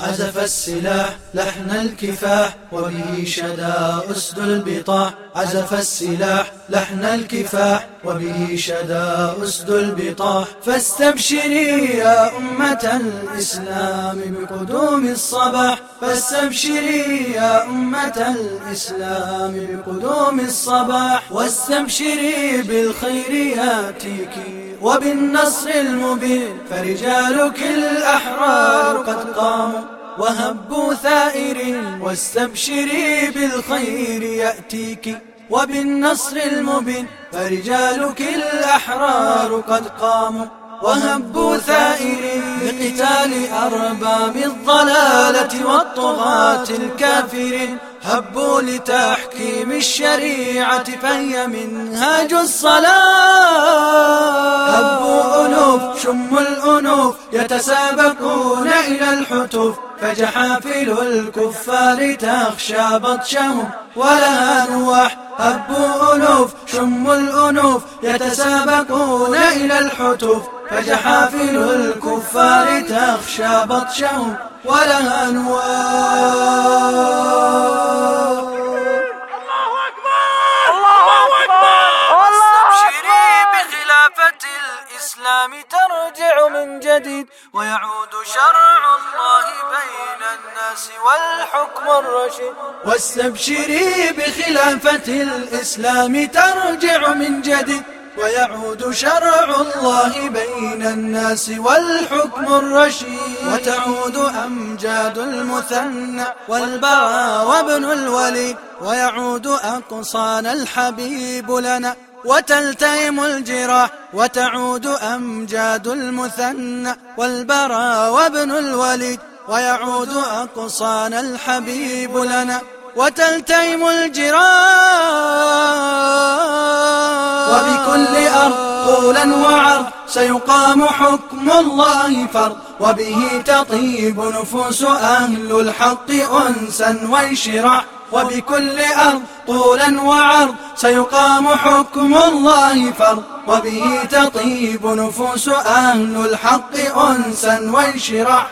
عزف السلاح لحن الكفاح وبه شدا أسد البطاح. عزف السلاح لحن الكفاح وبه شدا أسد البطاح. فاستبشري يا أمة الإسلام بقدوم الصباح. فاستبشري يا أمة الإسلام بقدوم الصباح. واستبشري بالخير ياتيك. وبالنصر المبين فرجالك الأحرار قد قاموا وهبوا ثائرين واستبشري بالخير يأتيك وبالنصر المبين فرجالك الأحرار قد قاموا وهبوا ثائرين بقتال أرباب الضلالة والطغاة الكافرين. هبوا لتحكيم الشريعة فهي منهاج الصلاة. هبوا أنوف شموا الأنوف يتسابقون إلى الحتوف. فجحافل الكفار تخشى بطشهم ولها أنوف شموا الأنوف يتسابقون إلى الحتوف فجحافل الكفار تخشى بطشهم ولها نواح الإسلام ترجع من جديد ويعود شرع الله الناس والحكم الرشيد. واستبشري بخلافة الإسلام ترجع من جديد. ويعود شرع الله بين الناس والحكم الرشيد. وتعود أمجاد المثنى والبراء وابن الوليد. ويعود أقصانا الحبيب لنا. وتلتئم الجراح. وتعود أمجاد المثنى والبراء وابن الوليد. ويعود أقصانا الحبيب لنا وتلتئم الجراح وبكل أرض طولا وعرض سيقام حكم الله فرض. وبه تطيب نفوس أهل الحق أنسا وانشراح وبكل أرض طولا وعرض سيقام حكم الله فرض. وبه تطيب نفوس أهل الحق أنسا وانشراح